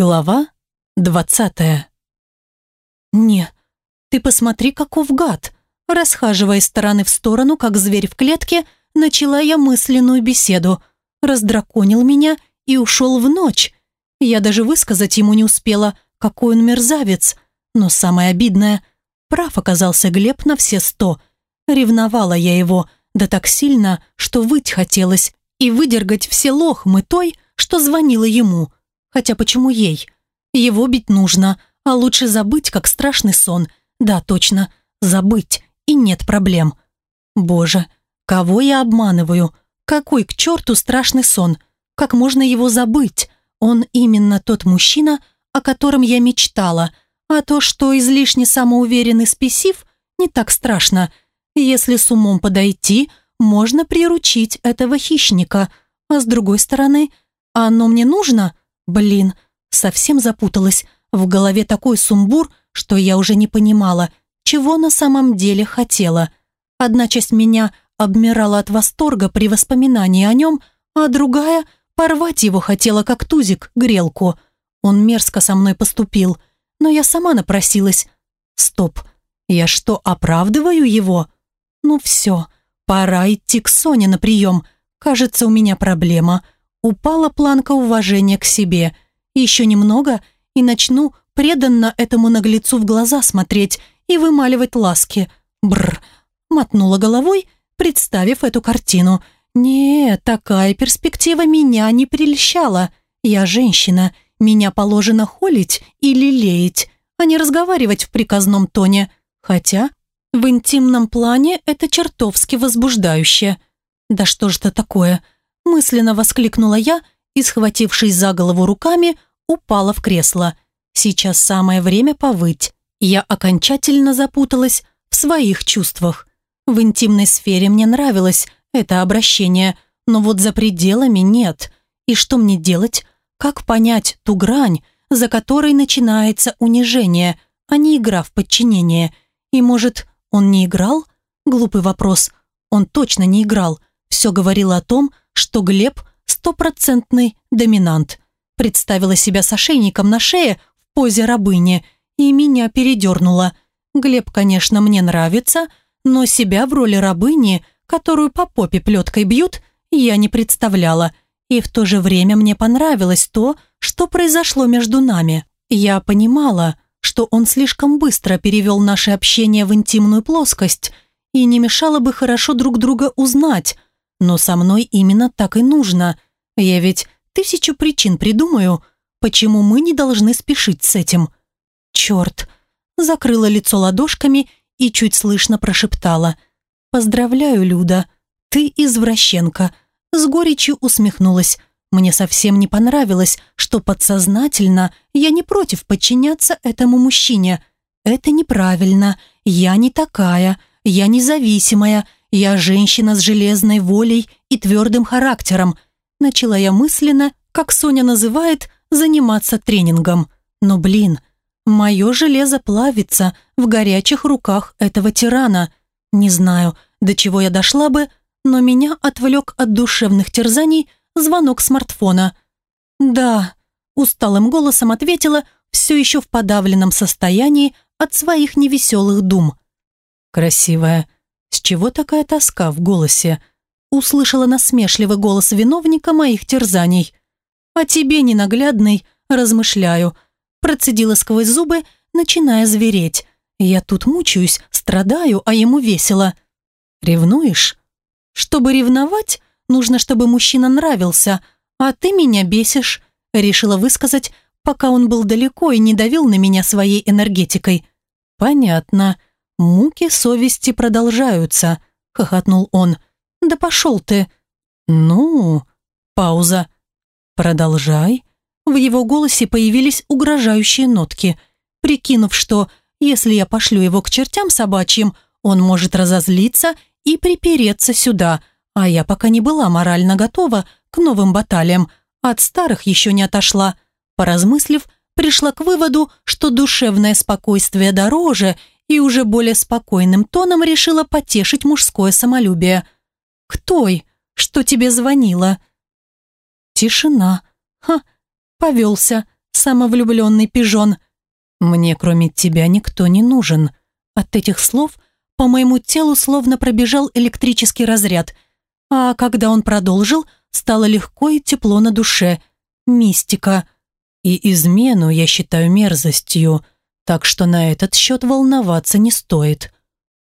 Глава двадцатая. «Не, ты посмотри, каков гад!» Расхаживая стороны в сторону, как зверь в клетке, начала я мысленную беседу. Раздраконил меня и ушел в ночь. Я даже высказать ему не успела, какой он мерзавец. Но самое обидное, прав оказался Глеб на все сто. Ревновала я его, да так сильно, что выть хотелось, и выдергать все лохмы той, что звонила ему – Хотя почему ей? Его бить нужно, а лучше забыть, как страшный сон. Да, точно, забыть, и нет проблем. Боже, кого я обманываю? Какой к черту страшный сон? Как можно его забыть? Он именно тот мужчина, о котором я мечтала. А то, что излишне самоуверенный спесив, не так страшно. Если с умом подойти, можно приручить этого хищника. А с другой стороны, оно мне нужно? Блин, совсем запуталась. В голове такой сумбур, что я уже не понимала, чего на самом деле хотела. Одна часть меня обмирала от восторга при воспоминании о нем, а другая порвать его хотела, как тузик, грелку. Он мерзко со мной поступил, но я сама напросилась. Стоп, я что, оправдываю его? Ну все, пора идти к Соне на прием. Кажется, у меня проблема – упала планка уважения к себе. Еще немного, и начну преданно этому наглецу в глаза смотреть и вымаливать ласки. Бр, мотнула головой, представив эту картину. Нет, такая перспектива меня не прельщала. Я женщина, меня положено холить или лелеять, а не разговаривать в приказном тоне. Хотя в интимном плане это чертовски возбуждающе. Да что ж это такое? Мысленно воскликнула я и, схватившись за голову руками, упала в кресло. Сейчас самое время повыть. Я окончательно запуталась в своих чувствах. В интимной сфере мне нравилось это обращение, но вот за пределами нет. И что мне делать? Как понять ту грань, за которой начинается унижение, а не игра в подчинение? И может, он не играл? Глупый вопрос. Он точно не играл. Все говорило о том, что Глеб – стопроцентный доминант. Представила себя с ошейником на шее в позе рабыни, и меня передернуло. Глеб, конечно, мне нравится, но себя в роли рабыни, которую по попе плеткой бьют, я не представляла. И в то же время мне понравилось то, что произошло между нами. Я понимала, что он слишком быстро перевел наше общение в интимную плоскость, и не мешало бы хорошо друг друга узнать – но со мной именно так и нужно. Я ведь тысячу причин придумаю, почему мы не должны спешить с этим. Черт. Закрыла лицо ладошками и чуть слышно прошептала. «Поздравляю, Люда, ты извращенка». С горечью усмехнулась. Мне совсем не понравилось, что подсознательно я не против подчиняться этому мужчине. Это неправильно. Я не такая. Я независимая. «Я женщина с железной волей и твердым характером», начала я мысленно, как Соня называет, заниматься тренингом. Но, блин, мое железо плавится в горячих руках этого тирана. Не знаю, до чего я дошла бы, но меня отвлек от душевных терзаний звонок смартфона. «Да», – усталым голосом ответила, все еще в подавленном состоянии от своих невеселых дум. «Красивая», с чего такая тоска в голосе? Услышала насмешливый голос виновника моих терзаний. «О тебе, ненаглядный, размышляю», процедила сквозь зубы, начиная звереть. «Я тут мучаюсь, страдаю, а ему весело». «Ревнуешь?» «Чтобы ревновать, нужно, чтобы мужчина нравился, а ты меня бесишь», решила высказать, пока он был далеко и не давил на меня своей энергетикой. «Понятно», «Муки совести продолжаются», — хохотнул он. «Да пошел ты!» «Ну...» Пауза. «Продолжай». В его голосе появились угрожающие нотки. Прикинув, что если я пошлю его к чертям собачьим, он может разозлиться и припереться сюда, а я пока не была морально готова к новым баталиям, от старых еще не отошла. Поразмыслив, пришла к выводу, что душевное спокойствие дороже, и уже более спокойным тоном решила потешить мужское самолюбие. «Кто и? Что тебе звонила?» Тишина. «Ха, повелся. самовлюбленный пижон. Мне кроме тебя никто не нужен. От этих слов по моему телу словно пробежал электрический разряд. А когда он продолжил, стало легко и тепло на душе. Мистика. И измену я считаю мерзостью, так что на этот счет волноваться не стоит.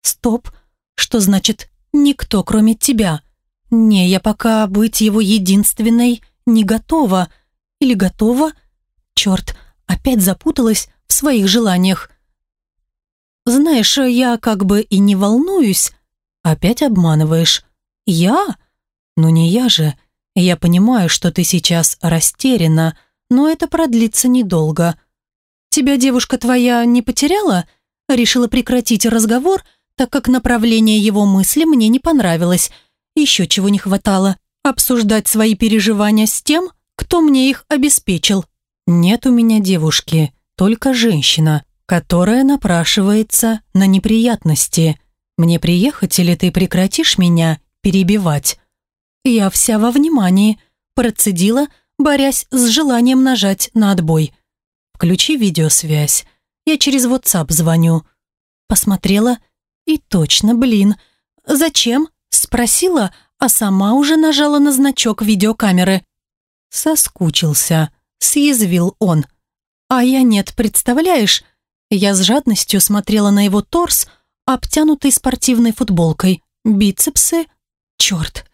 Стоп. Что значит «никто, кроме тебя»? Не, я пока быть его единственной не готова. Или готова? Черт, опять запуталась в своих желаниях. Знаешь, я как бы и не волнуюсь. Опять обманываешь. Я? Ну не я же. Я понимаю, что ты сейчас растеряна, но это продлится недолго. Тебя девушка твоя не потеряла? Решила прекратить разговор, так как направление его мысли мне не понравилось. Еще чего не хватало. Обсуждать свои переживания с тем, кто мне их обеспечил. Нет у меня девушки, только женщина, которая напрашивается на неприятности. Мне приехать или ты прекратишь меня перебивать? Я вся во внимании, процедила, борясь с желанием нажать на отбой. Включи видеосвязь. Я через WhatsApp звоню. Посмотрела и точно, блин. Зачем? Спросила, а сама уже нажала на значок видеокамеры. Соскучился, съязвил он. А я нет, представляешь? Я с жадностью смотрела на его торс, обтянутый спортивной футболкой. Бицепсы? Черт.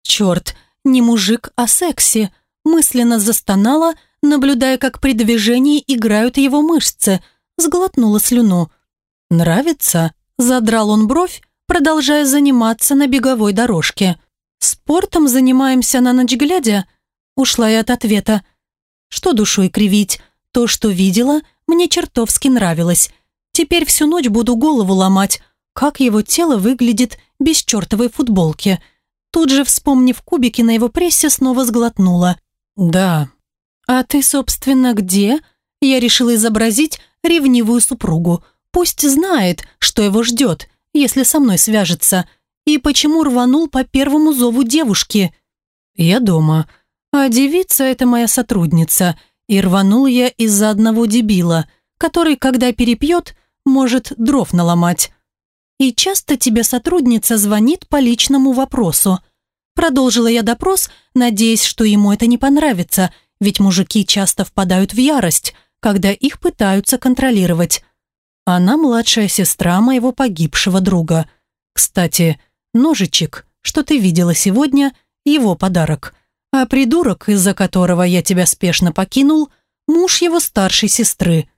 Черт, не мужик, а секси. Мысленно застонала, наблюдая, как при движении играют его мышцы. Сглотнула слюну. «Нравится?» Задрал он бровь, продолжая заниматься на беговой дорожке. «Спортом занимаемся на ночь глядя?» Ушла я от ответа. Что душой кривить? То, что видела, мне чертовски нравилось. Теперь всю ночь буду голову ломать, как его тело выглядит без чертовой футболки. Тут же, вспомнив кубики на его прессе, снова сглотнула. «Да». «А ты, собственно, где?» Я решила изобразить ревнивую супругу. Пусть знает, что его ждет, если со мной свяжется. И почему рванул по первому зову девушки? Я дома. А девица – это моя сотрудница – и рванул я из-за одного дебила, который, когда перепьет, может дров наломать. И часто тебе сотрудница звонит по личному вопросу. Продолжила я допрос, надеясь, что ему это не понравится, ведь мужики часто впадают в ярость, когда их пытаются контролировать. Она младшая сестра моего погибшего друга. Кстати, ножичек, что ты видела сегодня, его подарок а придурок, из-за которого я тебя спешно покинул, муж его старшей сестры.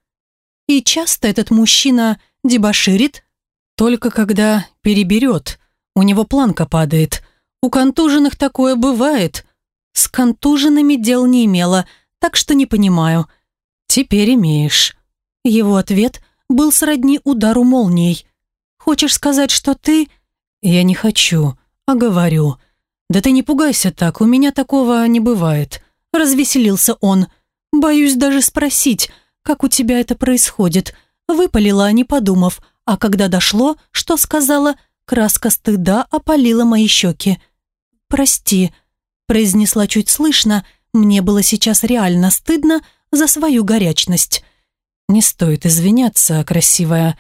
И часто этот мужчина дебоширит, только когда переберет, у него планка падает. У контуженных такое бывает. С контуженными дел не имела, так что не понимаю. Теперь имеешь. Его ответ был сродни удару молнией. Хочешь сказать, что ты... Я не хочу, а говорю. «Да ты не пугайся так, у меня такого не бывает», – развеселился он. «Боюсь даже спросить, как у тебя это происходит», – выпалила, не подумав, а когда дошло, что сказала, краска стыда опалила мои щеки. «Прости», – произнесла чуть слышно, мне было сейчас реально стыдно за свою горячность. «Не стоит извиняться, красивая»,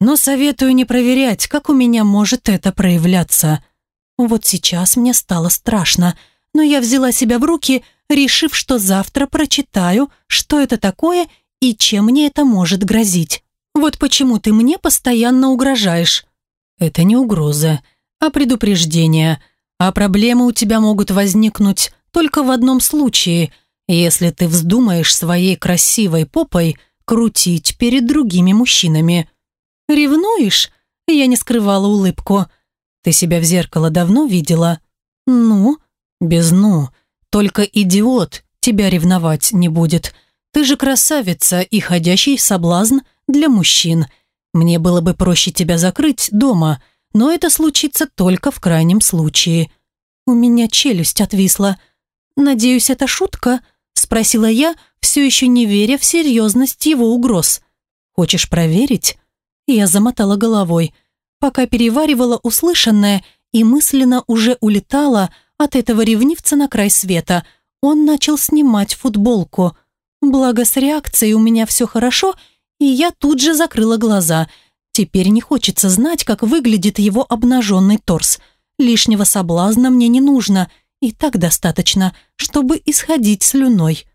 но советую не проверять, как у меня может это проявляться. Вот сейчас мне стало страшно, но я взяла себя в руки, решив, что завтра прочитаю, что это такое и чем мне это может грозить. Вот почему ты мне постоянно угрожаешь. Это не угроза, а предупреждение. А проблемы у тебя могут возникнуть только в одном случае, если ты вздумаешь своей красивой попой крутить перед другими мужчинами. Ревнуешь? Я не скрывала улыбку. Ты себя в зеркало давно видела? Ну? Без «ну». Только идиот тебя ревновать не будет. Ты же красавица и ходящий соблазн для мужчин. Мне было бы проще тебя закрыть дома, но это случится только в крайнем случае. У меня челюсть отвисла. Надеюсь, это шутка? Спросила я, все еще не веря в серьезность его угроз. Хочешь проверить? Я замотала головой пока переваривала услышанное и мысленно уже улетала от этого ревнивца на край света. Он начал снимать футболку. Благо с реакцией у меня все хорошо, и я тут же закрыла глаза. Теперь не хочется знать, как выглядит его обнаженный торс. Лишнего соблазна мне не нужно, и так достаточно, чтобы исходить слюной.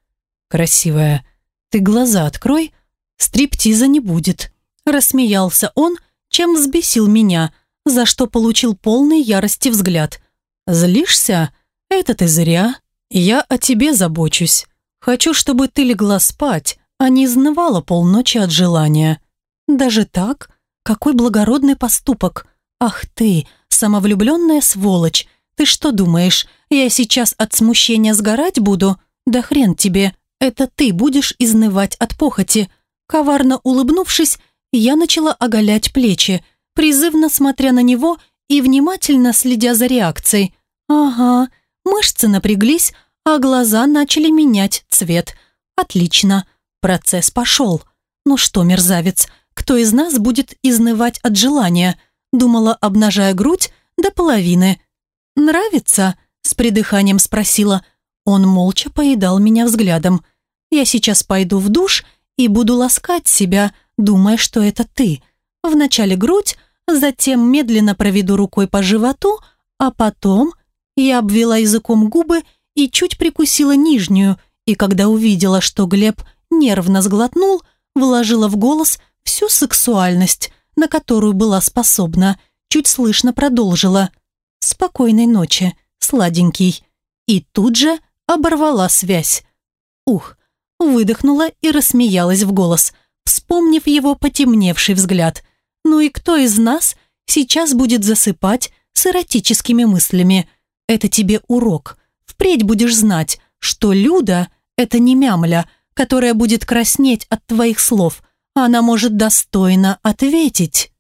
«Красивая, ты глаза открой, стриптиза не будет», рассмеялся он, чем взбесил меня, за что получил полный ярости взгляд. «Злишься? Это ты зря. Я о тебе забочусь. Хочу, чтобы ты легла спать, а не изнывала полночи от желания». «Даже так? Какой благородный поступок! Ах ты, самовлюбленная сволочь! Ты что думаешь, я сейчас от смущения сгорать буду? Да хрен тебе! Это ты будешь изнывать от похоти!» Коварно улыбнувшись, я начала оголять плечи, призывно смотря на него и внимательно следя за реакцией. «Ага, мышцы напряглись, а глаза начали менять цвет. Отлично, процесс пошел. Ну что, мерзавец, кто из нас будет изнывать от желания?» Думала, обнажая грудь до половины. «Нравится?» – с придыханием спросила. Он молча поедал меня взглядом. «Я сейчас пойду в душ и буду ласкать себя, думая, что это ты. Вначале грудь, затем медленно проведу рукой по животу, а потом я обвела языком губы и чуть прикусила нижнюю, и когда увидела, что Глеб нервно сглотнул, вложила в голос всю сексуальность, на которую была способна, чуть слышно продолжила «Спокойной ночи, сладенький». И тут же оборвала связь. Ух, выдохнула и рассмеялась в голос – вспомнив его потемневший взгляд. «Ну и кто из нас сейчас будет засыпать с эротическими мыслями? Это тебе урок. Впредь будешь знать, что Люда – это не мямля, которая будет краснеть от твоих слов. Она может достойно ответить».